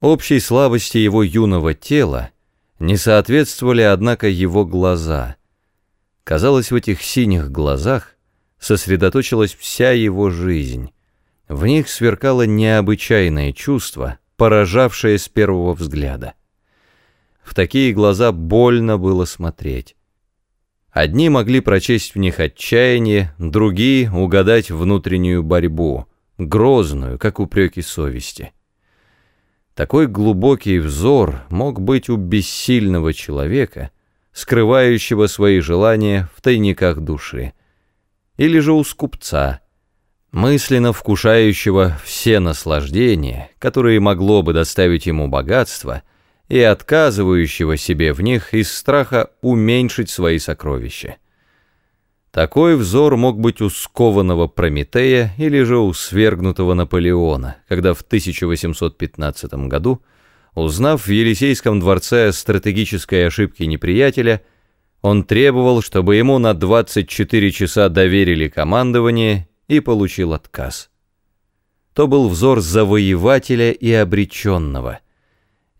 Общей слабости его юного тела не соответствовали, однако, его глаза. Казалось, в этих синих глазах сосредоточилась вся его жизнь. В них сверкало необычайное чувство, поражавшее с первого взгляда. В такие глаза больно было смотреть. Одни могли прочесть в них отчаяние, другие — угадать внутреннюю борьбу, грозную, как упреки совести. Такой глубокий взор мог быть у бессильного человека, скрывающего свои желания в тайниках души, или же у скупца, мысленно вкушающего все наслаждения, которые могло бы доставить ему богатство, и отказывающего себе в них из страха уменьшить свои сокровища. Такой взор мог быть у скованного Прометея или же у свергнутого Наполеона, когда в 1815 году, узнав в Елисейском дворце о стратегической ошибке неприятеля, он требовал, чтобы ему на 24 часа доверили командование и получил отказ. То был взор завоевателя и обреченного.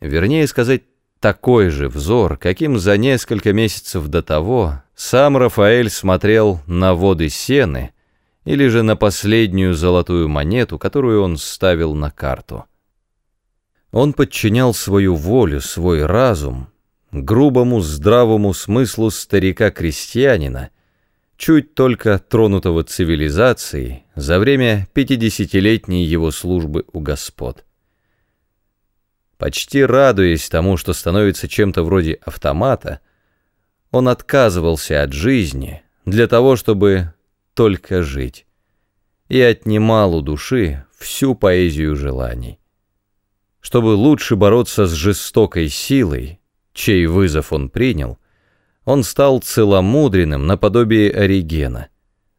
Вернее сказать, такой же взор, каким за несколько месяцев до того сам Рафаэль смотрел на воды сены или же на последнюю золотую монету, которую он ставил на карту. Он подчинял свою волю, свой разум грубому здравому смыслу старика-крестьянина, чуть только тронутого цивилизацией за время пятидесятилетней его службы у господ. Почти радуясь тому, что становится чем-то вроде автомата, он отказывался от жизни для того, чтобы только жить, и отнимал у души всю поэзию желаний. Чтобы лучше бороться с жестокой силой, чей вызов он принял, он стал целомудренным наподобие Оригена.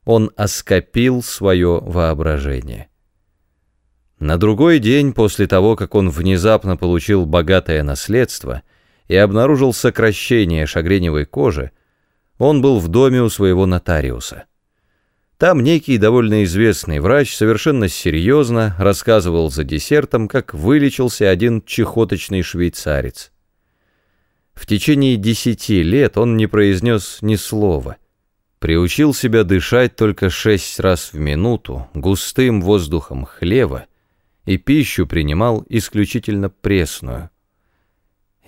Он оскопил свое воображение. На другой день после того, как он внезапно получил богатое наследство и обнаружил сокращение шагреневой кожи, он был в доме у своего нотариуса. Там некий довольно известный врач совершенно серьезно рассказывал за десертом, как вылечился один чехоточный швейцарец. В течение десяти лет он не произнес ни слова. Приучил себя дышать только шесть раз в минуту густым воздухом хлева, и пищу принимал исключительно пресную.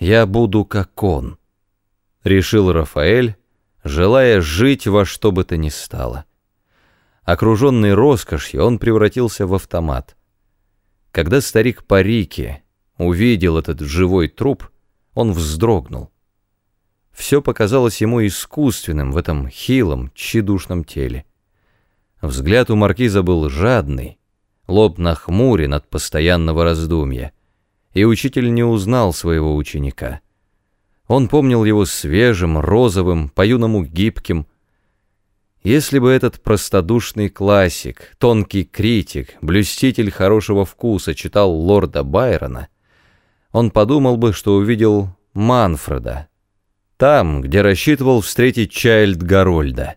«Я буду как он», — решил Рафаэль, желая жить во что бы то ни стало. Окруженный роскошью, он превратился в автомат. Когда старик Парики увидел этот живой труп, он вздрогнул. Все показалось ему искусственным в этом хилом, тщедушном теле. Взгляд у маркиза был жадный, лоб нахмурен от постоянного раздумья, и учитель не узнал своего ученика. Он помнил его свежим, розовым, по-юному гибким. Если бы этот простодушный классик, тонкий критик, блюститель хорошего вкуса читал лорда Байрона, он подумал бы, что увидел Манфреда, там, где рассчитывал встретить Чайльд Гарольда.